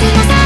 せません